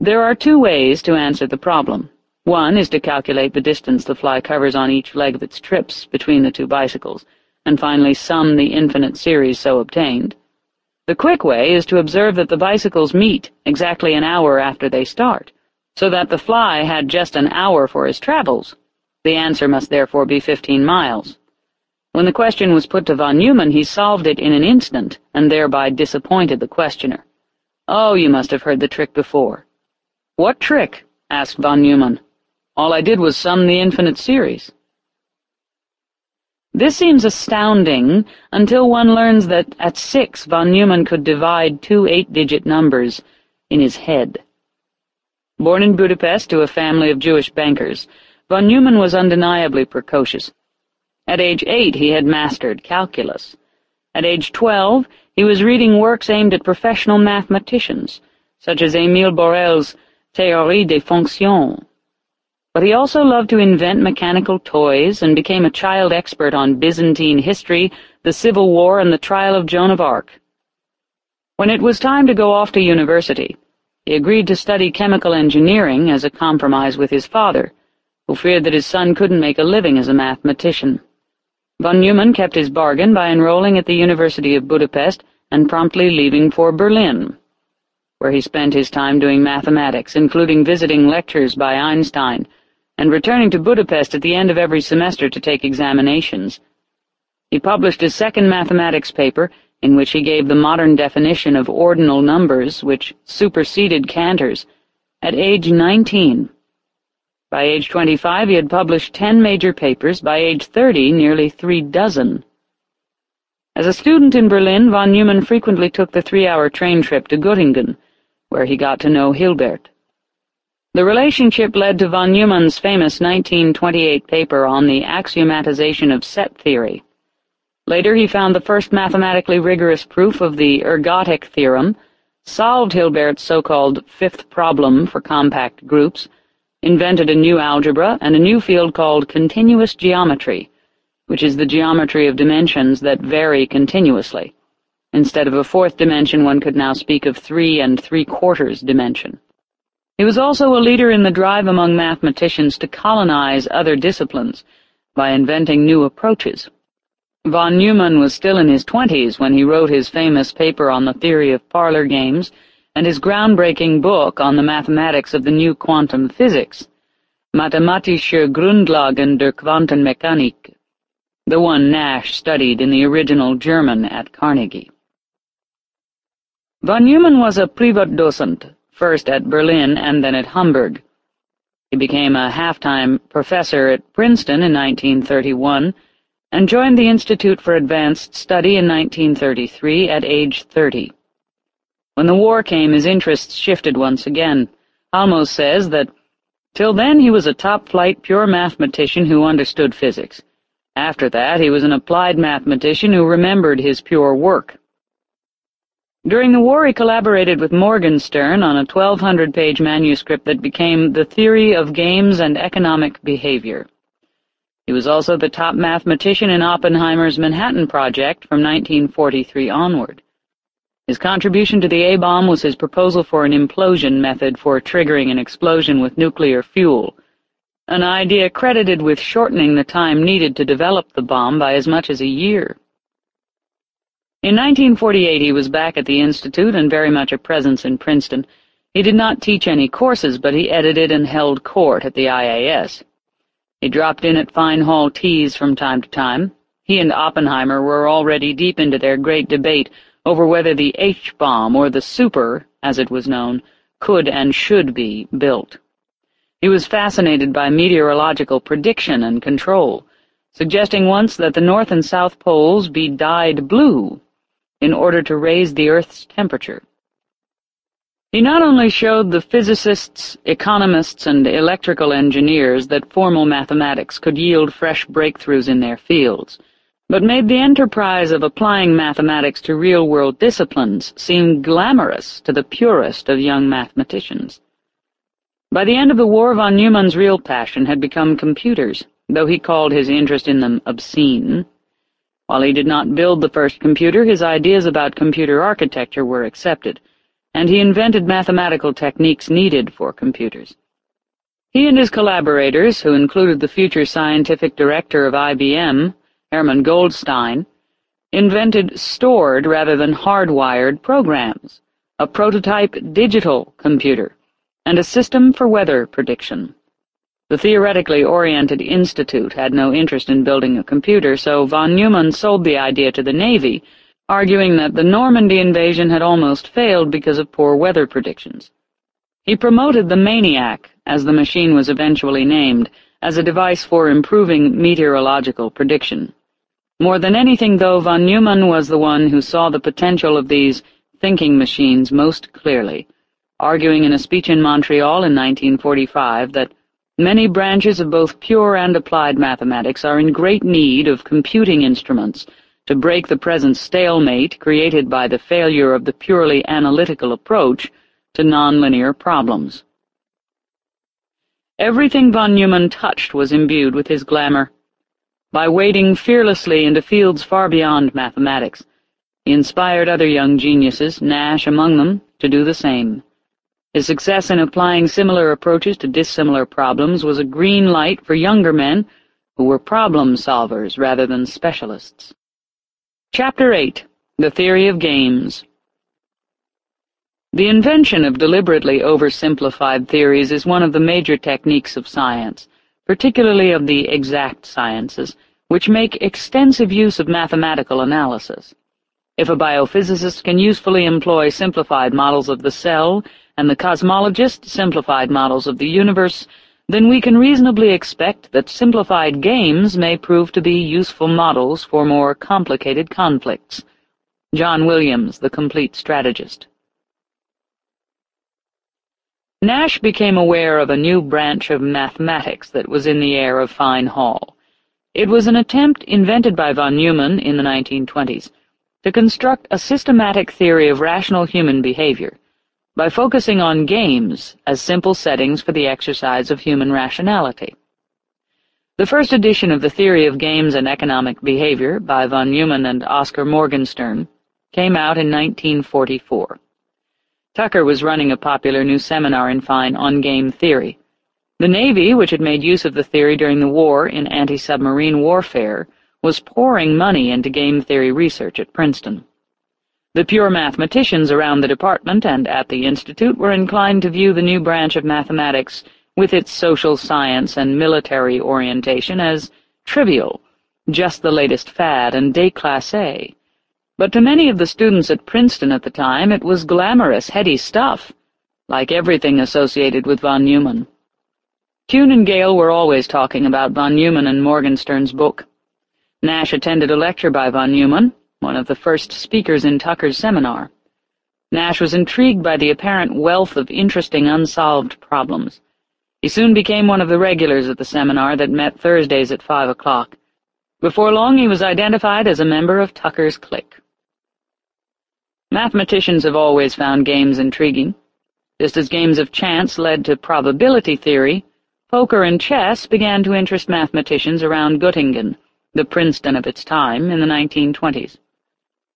There are two ways to answer the problem. One is to calculate the distance the fly covers on each leg of its trips between the two bicycles, and finally sum the infinite series so obtained. The quick way is to observe that the bicycles meet exactly an hour after they start, so that the fly had just an hour for his travels. The answer must therefore be fifteen miles. When the question was put to von Neumann, he solved it in an instant, and thereby disappointed the questioner. Oh, you must have heard the trick before. What trick? asked von Neumann. All I did was sum the infinite series. This seems astounding until one learns that at six von Neumann could divide two eight-digit numbers in his head. Born in Budapest to a family of Jewish bankers, von Neumann was undeniably precocious. At age eight he had mastered calculus. At age twelve he was reading works aimed at professional mathematicians, such as Émile Borel's Théorie des fonctions, but he also loved to invent mechanical toys and became a child expert on Byzantine history, the Civil War, and the trial of Joan of Arc. When it was time to go off to university, he agreed to study chemical engineering as a compromise with his father, who feared that his son couldn't make a living as a mathematician. Von Neumann kept his bargain by enrolling at the University of Budapest and promptly leaving for Berlin, where he spent his time doing mathematics, including visiting lectures by Einstein, and returning to Budapest at the end of every semester to take examinations. He published his second mathematics paper, in which he gave the modern definition of ordinal numbers, which superseded Cantor's, at age nineteen. By age twenty-five he had published ten major papers, by age thirty nearly three dozen. As a student in Berlin, von Neumann frequently took the three-hour train trip to Göttingen, where he got to know Hilbert. The relationship led to von Neumann's famous 1928 paper on the axiomatization of set theory. Later he found the first mathematically rigorous proof of the ergodic theorem, solved Hilbert's so-called fifth problem for compact groups, invented a new algebra and a new field called continuous geometry, which is the geometry of dimensions that vary continuously. Instead of a fourth dimension, one could now speak of three and three-quarters dimension. He was also a leader in the drive among mathematicians to colonize other disciplines by inventing new approaches. Von Neumann was still in his twenties when he wrote his famous paper on the theory of parlor games and his groundbreaking book on the mathematics of the new quantum physics, Mathematische Grundlagen der Quantenmechanik, the one Nash studied in the original German at Carnegie. Von Neumann was a Privatdozent, first at Berlin and then at Hamburg. He became a half-time professor at Princeton in 1931 and joined the Institute for Advanced Study in 1933 at age 30. When the war came, his interests shifted once again. Halmos says that, Till then he was a top-flight pure mathematician who understood physics. After that he was an applied mathematician who remembered his pure work. During the war he collaborated with Morgenstern on a 1,200-page manuscript that became The Theory of Games and Economic Behavior. He was also the top mathematician in Oppenheimer's Manhattan Project from 1943 onward. His contribution to the A-bomb was his proposal for an implosion method for triggering an explosion with nuclear fuel, an idea credited with shortening the time needed to develop the bomb by as much as a year. In 1948 he was back at the Institute and very much a presence in Princeton. He did not teach any courses, but he edited and held court at the IAS. He dropped in at fine hall teas from time to time. He and Oppenheimer were already deep into their great debate over whether the H-bomb, or the super, as it was known, could and should be built. He was fascinated by meteorological prediction and control, suggesting once that the North and South poles be dyed blue in order to raise the Earth's temperature. He not only showed the physicists, economists, and electrical engineers that formal mathematics could yield fresh breakthroughs in their fields, but made the enterprise of applying mathematics to real-world disciplines seem glamorous to the purest of young mathematicians. By the end of the war, von Neumann's real passion had become computers, though he called his interest in them obscene. While he did not build the first computer, his ideas about computer architecture were accepted, and he invented mathematical techniques needed for computers. He and his collaborators, who included the future scientific director of IBM, Herman Goldstine, invented stored rather than hardwired programs, a prototype digital computer, and a system for weather prediction. The theoretically oriented institute had no interest in building a computer, so von Neumann sold the idea to the Navy, arguing that the Normandy invasion had almost failed because of poor weather predictions. He promoted the Maniac, as the machine was eventually named, as a device for improving meteorological prediction. More than anything, though, von Neumann was the one who saw the potential of these thinking machines most clearly, arguing in a speech in Montreal in 1945 that many branches of both pure and applied mathematics are in great need of computing instruments to break the present stalemate created by the failure of the purely analytical approach to nonlinear problems. Everything von Neumann touched was imbued with his glamour. By wading fearlessly into fields far beyond mathematics, he inspired other young geniuses, Nash among them, to do the same. His success in applying similar approaches to dissimilar problems was a green light for younger men who were problem solvers rather than specialists. Chapter 8 The Theory of Games The invention of deliberately oversimplified theories is one of the major techniques of science, particularly of the exact sciences, which make extensive use of mathematical analysis. If a biophysicist can usefully employ simplified models of the cell, and the cosmologist simplified models of the universe, then we can reasonably expect that simplified games may prove to be useful models for more complicated conflicts. John Williams, The Complete Strategist Nash became aware of a new branch of mathematics that was in the air of Fine Hall. It was an attempt invented by von Neumann in the 1920s to construct a systematic theory of rational human behavior, by focusing on games as simple settings for the exercise of human rationality. The first edition of the Theory of Games and Economic Behavior by von Neumann and Oscar Morgenstern came out in 1944. Tucker was running a popular new seminar in Fine on game theory. The Navy, which had made use of the theory during the war in anti-submarine warfare, was pouring money into game theory research at Princeton. The pure mathematicians around the department and at the Institute were inclined to view the new branch of mathematics, with its social science and military orientation, as trivial, just the latest fad and déclassé. But to many of the students at Princeton at the time it was glamorous, heady stuff, like everything associated with von Neumann. Kuhn and Gale were always talking about von Neumann and Morgenstern's book. Nash attended a lecture by von Neumann, one of the first speakers in Tucker's seminar. Nash was intrigued by the apparent wealth of interesting unsolved problems. He soon became one of the regulars at the seminar that met Thursdays at five o'clock. Before long he was identified as a member of Tucker's clique. Mathematicians have always found games intriguing. Just as games of chance led to probability theory, poker and chess began to interest mathematicians around Göttingen, the Princeton of its time, in the 1920s.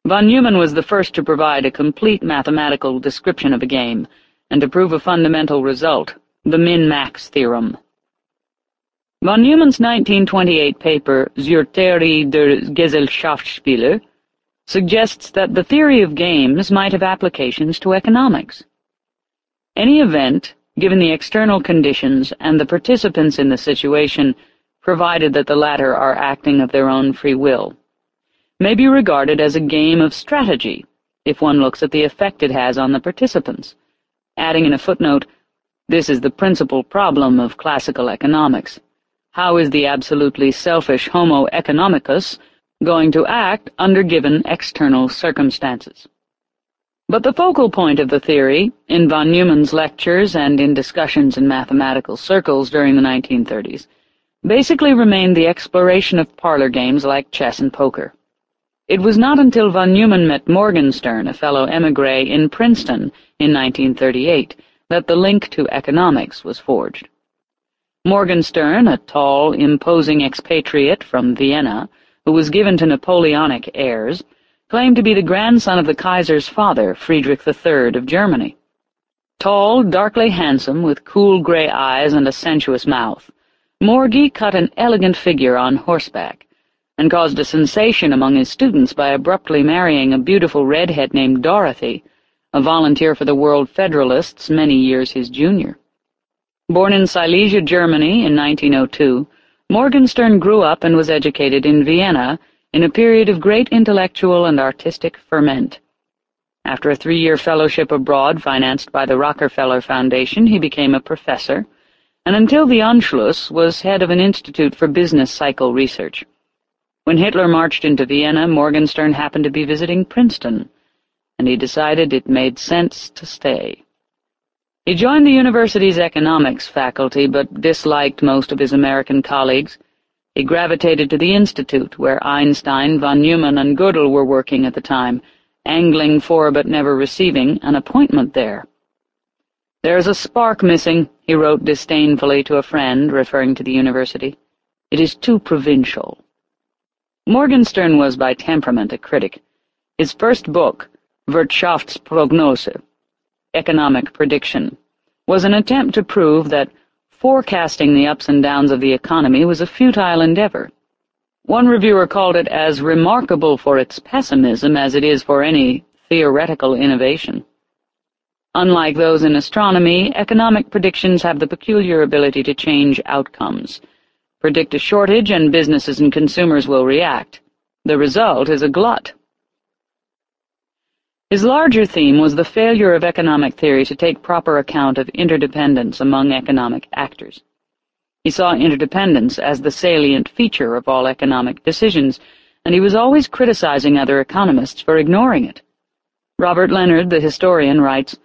Von Neumann was the first to provide a complete mathematical description of a game, and to prove a fundamental result, the min-max theorem. Von Neumann's 1928 paper, Zur Theorie der Gesellschaftsspiele, suggests that the theory of games might have applications to economics. Any event, given the external conditions and the participants in the situation, provided that the latter are acting of their own free will may be regarded as a game of strategy if one looks at the effect it has on the participants, adding in a footnote, this is the principal problem of classical economics. How is the absolutely selfish Homo economicus going to act under given external circumstances? But the focal point of the theory, in von Neumann's lectures and in discussions in mathematical circles during the 1930s, basically remained the exploration of parlor games like chess and poker. It was not until von Neumann met Morgenstern, a fellow emigre in Princeton, in 1938, that the link to economics was forged. Morgenstern, a tall, imposing expatriate from Vienna, who was given to Napoleonic airs, claimed to be the grandson of the Kaiser's father, Friedrich III of Germany. Tall, darkly handsome, with cool gray eyes and a sensuous mouth, Morgie cut an elegant figure on horseback, and caused a sensation among his students by abruptly marrying a beautiful redhead named Dorothy, a volunteer for the World Federalists many years his junior. Born in Silesia, Germany in 1902, Morgenstern grew up and was educated in Vienna in a period of great intellectual and artistic ferment. After a three-year fellowship abroad financed by the Rockefeller Foundation, he became a professor, and until the Anschluss was head of an institute for business cycle research. When Hitler marched into Vienna, Morgenstern happened to be visiting Princeton, and he decided it made sense to stay. He joined the university's economics faculty, but disliked most of his American colleagues. He gravitated to the institute, where Einstein, von Neumann, and Gödel were working at the time, angling for but never receiving an appointment there. There's a spark missing, he wrote disdainfully to a friend, referring to the university. It is too provincial. Morgenstern was by temperament a critic. His first book, Wirtschaftsprognose, Economic Prediction, was an attempt to prove that forecasting the ups and downs of the economy was a futile endeavor. One reviewer called it as remarkable for its pessimism as it is for any theoretical innovation. Unlike those in astronomy, economic predictions have the peculiar ability to change outcomes. Predict a shortage and businesses and consumers will react. The result is a glut. His larger theme was the failure of economic theory to take proper account of interdependence among economic actors. He saw interdependence as the salient feature of all economic decisions, and he was always criticizing other economists for ignoring it. Robert Leonard, the historian, writes,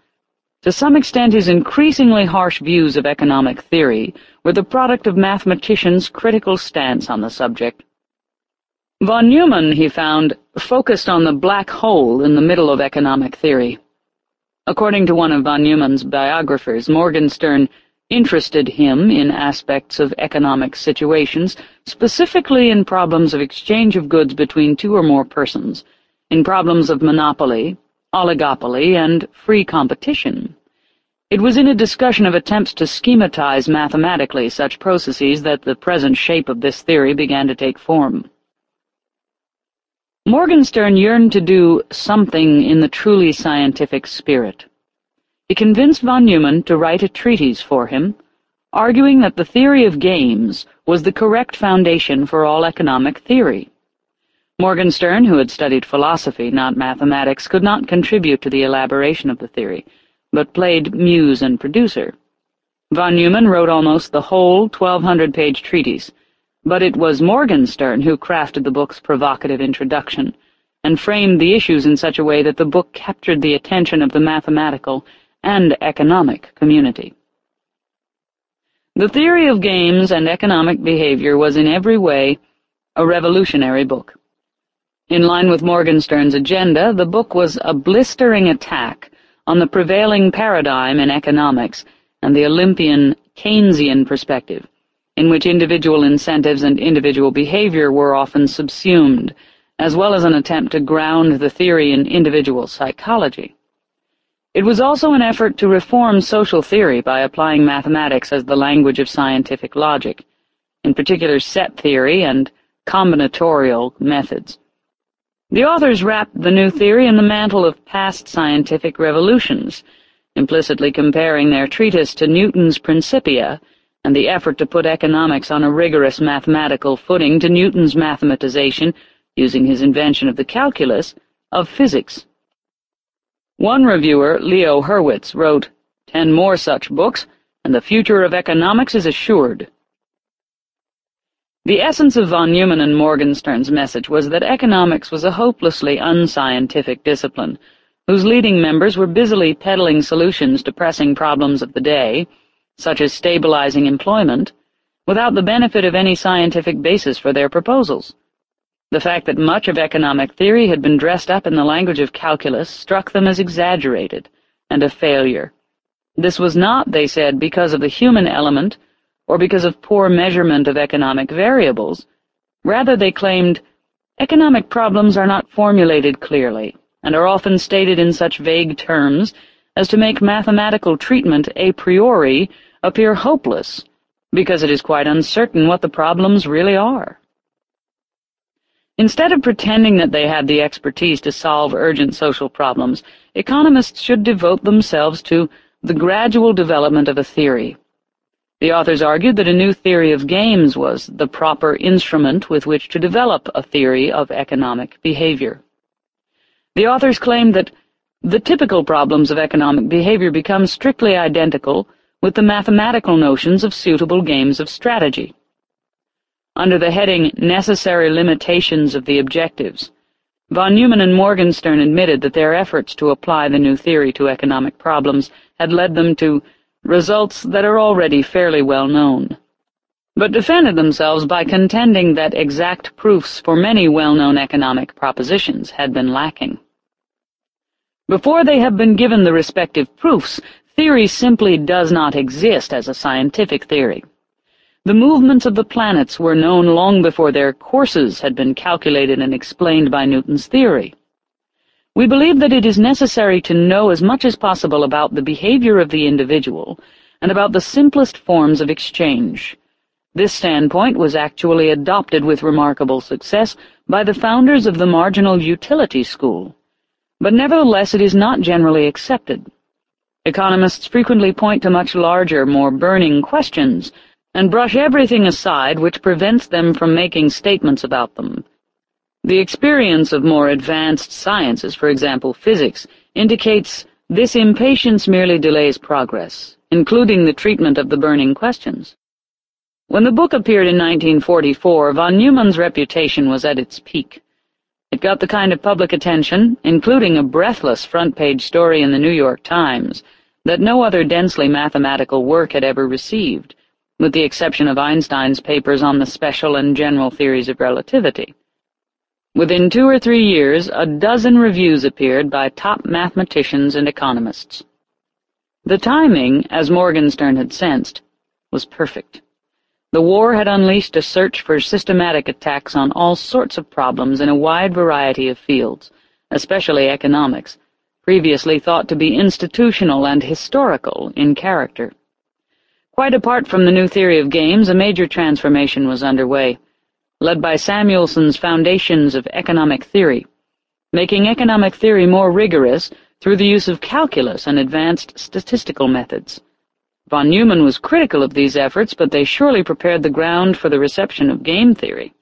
to some extent his increasingly harsh views of economic theory were the product of mathematicians' critical stance on the subject. Von Neumann, he found, focused on the black hole in the middle of economic theory. According to one of von Neumann's biographers, Morgenstern interested him in aspects of economic situations, specifically in problems of exchange of goods between two or more persons, in problems of monopoly, oligopoly, and free competition. It was in a discussion of attempts to schematize mathematically such processes that the present shape of this theory began to take form. Morgenstern yearned to do something in the truly scientific spirit. He convinced von Neumann to write a treatise for him, arguing that the theory of games was the correct foundation for all economic theory. Morgenstern, who had studied philosophy, not mathematics, could not contribute to the elaboration of the theory, but played muse and producer. Von Neumann wrote almost the whole 1,200-page treatise, but it was Morgenstern who crafted the book's provocative introduction, and framed the issues in such a way that the book captured the attention of the mathematical and economic community. The Theory of Games and Economic Behavior was in every way a revolutionary book. In line with Morgenstern's agenda, the book was a blistering attack on the prevailing paradigm in economics and the Olympian Keynesian perspective, in which individual incentives and individual behavior were often subsumed, as well as an attempt to ground the theory in individual psychology. It was also an effort to reform social theory by applying mathematics as the language of scientific logic, in particular set theory and combinatorial methods. The authors wrapped the new theory in the mantle of past scientific revolutions, implicitly comparing their treatise to Newton's Principia and the effort to put economics on a rigorous mathematical footing to Newton's mathematization, using his invention of the calculus, of physics. One reviewer, Leo Hurwicz, wrote, Ten more such books, and the future of economics is assured. The essence of von Neumann and Morgenstern's message was that economics was a hopelessly unscientific discipline, whose leading members were busily peddling solutions to pressing problems of the day, such as stabilizing employment, without the benefit of any scientific basis for their proposals. The fact that much of economic theory had been dressed up in the language of calculus struck them as exaggerated and a failure. This was not, they said, because of the human element, or because of poor measurement of economic variables. Rather, they claimed, economic problems are not formulated clearly, and are often stated in such vague terms as to make mathematical treatment a priori appear hopeless, because it is quite uncertain what the problems really are. Instead of pretending that they had the expertise to solve urgent social problems, economists should devote themselves to the gradual development of a theory. The authors argued that a new theory of games was the proper instrument with which to develop a theory of economic behavior. The authors claimed that the typical problems of economic behavior become strictly identical with the mathematical notions of suitable games of strategy. Under the heading Necessary Limitations of the Objectives, von Neumann and Morgenstern admitted that their efforts to apply the new theory to economic problems had led them to results that are already fairly well known, but defended themselves by contending that exact proofs for many well-known economic propositions had been lacking. Before they have been given the respective proofs, theory simply does not exist as a scientific theory. The movements of the planets were known long before their courses had been calculated and explained by Newton's theory. We believe that it is necessary to know as much as possible about the behavior of the individual and about the simplest forms of exchange. This standpoint was actually adopted with remarkable success by the founders of the marginal utility school but nevertheless it is not generally accepted. Economists frequently point to much larger, more burning questions, and brush everything aside which prevents them from making statements about them. The experience of more advanced sciences, for example physics, indicates this impatience merely delays progress, including the treatment of the burning questions. When the book appeared in 1944, von Neumann's reputation was at its peak. It got the kind of public attention, including a breathless front-page story in the New York Times, that no other densely mathematical work had ever received, with the exception of Einstein's papers on the special and general theories of relativity. Within two or three years, a dozen reviews appeared by top mathematicians and economists. The timing, as Morgenstern had sensed, was perfect. The war had unleashed a search for systematic attacks on all sorts of problems in a wide variety of fields, especially economics, previously thought to be institutional and historical in character. Quite apart from the new theory of games, a major transformation was underway, led by Samuelson's Foundations of Economic Theory, making economic theory more rigorous through the use of calculus and advanced statistical methods. Von Neumann was critical of these efforts, but they surely prepared the ground for the reception of game theory.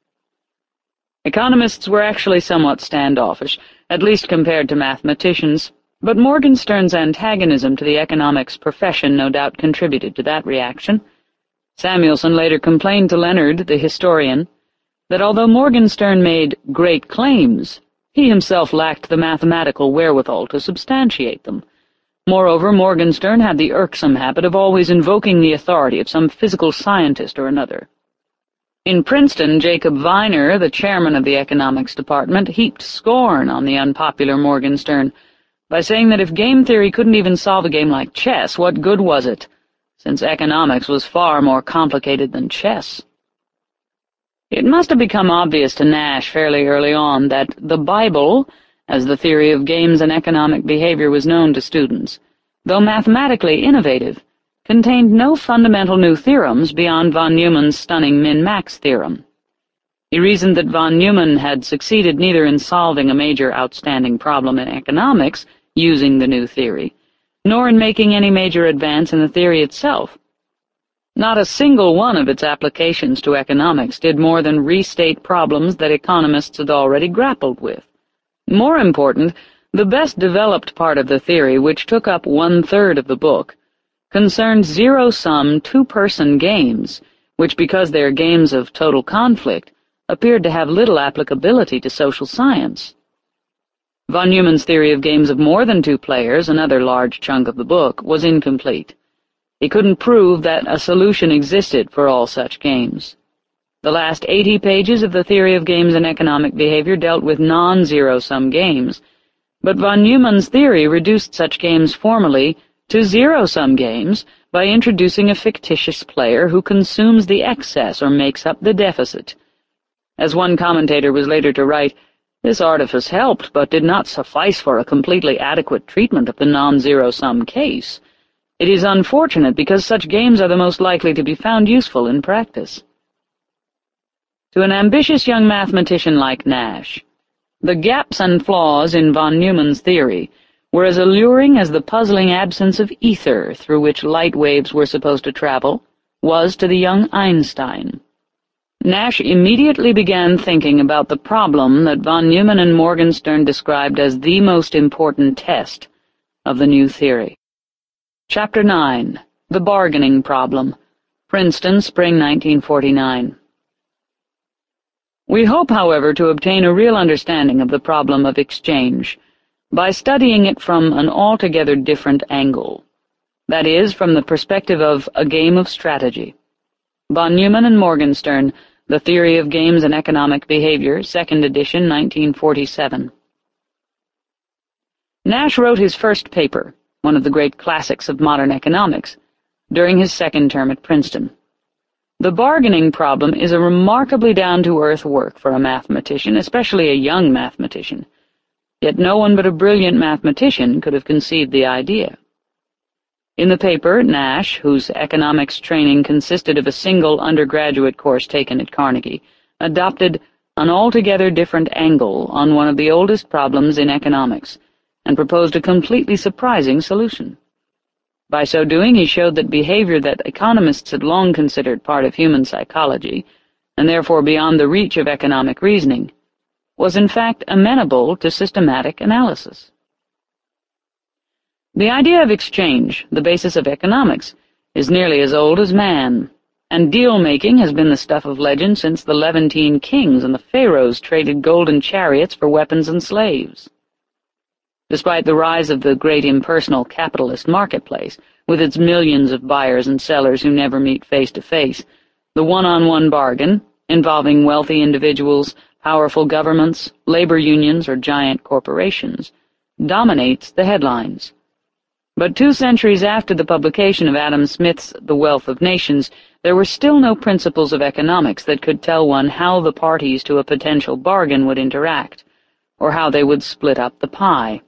Economists were actually somewhat standoffish, at least compared to mathematicians, but Morgenstern's antagonism to the economics profession no doubt contributed to that reaction. Samuelson later complained to Leonard, the historian, that although Morgenstern made great claims, he himself lacked the mathematical wherewithal to substantiate them, Moreover, Morgenstern had the irksome habit of always invoking the authority of some physical scientist or another. In Princeton, Jacob Viner, the chairman of the economics department, heaped scorn on the unpopular Morgenstern by saying that if game theory couldn't even solve a game like chess, what good was it, since economics was far more complicated than chess? It must have become obvious to Nash fairly early on that the Bible as the theory of games and economic behavior was known to students, though mathematically innovative, contained no fundamental new theorems beyond von Neumann's stunning min-max theorem. He reasoned that von Neumann had succeeded neither in solving a major outstanding problem in economics using the new theory, nor in making any major advance in the theory itself. Not a single one of its applications to economics did more than restate problems that economists had already grappled with. More important, the best developed part of the theory, which took up one-third of the book, concerned zero-sum two-person games, which because they are games of total conflict, appeared to have little applicability to social science. Von Neumann's theory of games of more than two players, another large chunk of the book, was incomplete. He couldn't prove that a solution existed for all such games. The last eighty pages of the Theory of Games and Economic Behavior dealt with non-zero-sum games, but von Neumann's theory reduced such games formally to zero-sum games by introducing a fictitious player who consumes the excess or makes up the deficit. As one commentator was later to write, this artifice helped, but did not suffice for a completely adequate treatment of the non-zero-sum case. It is unfortunate because such games are the most likely to be found useful in practice. to an ambitious young mathematician like Nash. The gaps and flaws in von Neumann's theory were as alluring as the puzzling absence of ether through which light waves were supposed to travel was to the young Einstein. Nash immediately began thinking about the problem that von Neumann and Morgenstern described as the most important test of the new theory. Chapter 9 The Bargaining Problem Princeton, Spring 1949 We hope, however, to obtain a real understanding of the problem of exchange by studying it from an altogether different angle, that is, from the perspective of a game of strategy. Von Neumann and Morgenstern, The Theory of Games and Economic Behavior, second edition, 1947. Nash wrote his first paper, one of the great classics of modern economics, during his second term at Princeton. The bargaining problem is a remarkably down-to-earth work for a mathematician, especially a young mathematician. Yet no one but a brilliant mathematician could have conceived the idea. In the paper, Nash, whose economics training consisted of a single undergraduate course taken at Carnegie, adopted an altogether different angle on one of the oldest problems in economics, and proposed a completely surprising solution. By so doing, he showed that behavior that economists had long considered part of human psychology, and therefore beyond the reach of economic reasoning, was in fact amenable to systematic analysis. The idea of exchange, the basis of economics, is nearly as old as man, and deal-making has been the stuff of legend since the Levantine kings and the pharaohs traded golden chariots for weapons and slaves. Despite the rise of the great impersonal capitalist marketplace, with its millions of buyers and sellers who never meet face to face, the one-on-one -on -one bargain, involving wealthy individuals, powerful governments, labor unions, or giant corporations, dominates the headlines. But two centuries after the publication of Adam Smith's The Wealth of Nations, there were still no principles of economics that could tell one how the parties to a potential bargain would interact, or how they would split up the pie.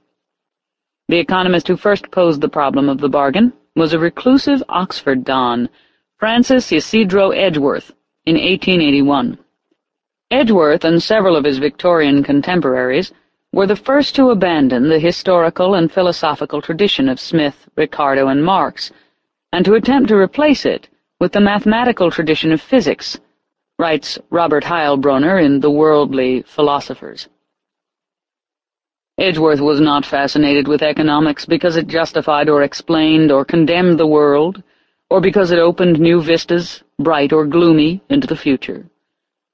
The economist who first posed the problem of the bargain was a reclusive Oxford don, Francis Ysidro Edgeworth, in 1881. Edgeworth and several of his Victorian contemporaries were the first to abandon the historical and philosophical tradition of Smith, Ricardo, and Marx, and to attempt to replace it with the mathematical tradition of physics, writes Robert Heilbroner in The Worldly Philosophers. Edgeworth was not fascinated with economics because it justified or explained or condemned the world, or because it opened new vistas, bright or gloomy, into the future.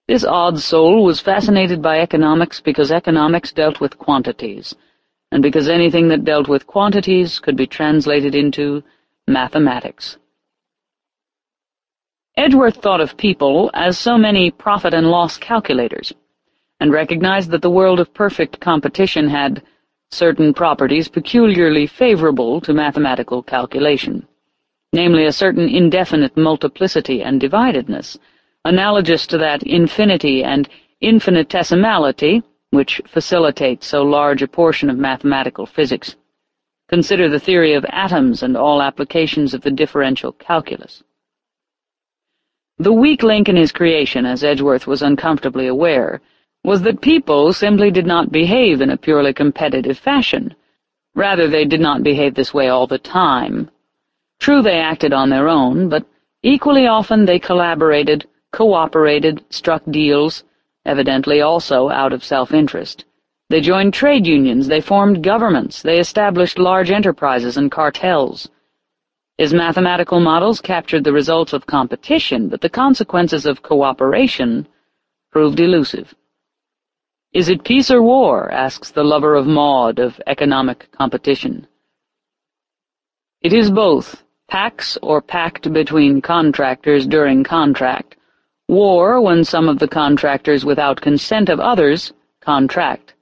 This odd soul was fascinated by economics because economics dealt with quantities, and because anything that dealt with quantities could be translated into mathematics. Edgeworth thought of people as so many profit and loss calculators, and recognized that the world of perfect competition had certain properties peculiarly favorable to mathematical calculation, namely a certain indefinite multiplicity and dividedness, analogous to that infinity and infinitesimality which facilitate so large a portion of mathematical physics. Consider the theory of atoms and all applications of the differential calculus. The weak link in his creation, as Edgeworth was uncomfortably aware, was that people simply did not behave in a purely competitive fashion. Rather, they did not behave this way all the time. True, they acted on their own, but equally often they collaborated, cooperated, struck deals, evidently also out of self-interest. They joined trade unions, they formed governments, they established large enterprises and cartels. His mathematical models captured the results of competition, but the consequences of cooperation proved elusive. Is it peace or war? asks the lover of Maud of economic competition. It is both, pax or pact between contractors during contract, war when some of the contractors without consent of others contract.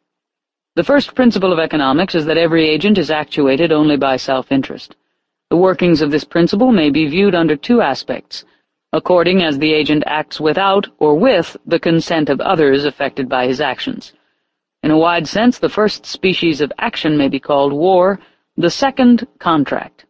The first principle of economics is that every agent is actuated only by self-interest. The workings of this principle may be viewed under two aspects, according as the agent acts without or with the consent of others affected by his actions. In a wide sense, the first species of action may be called war, the second contract.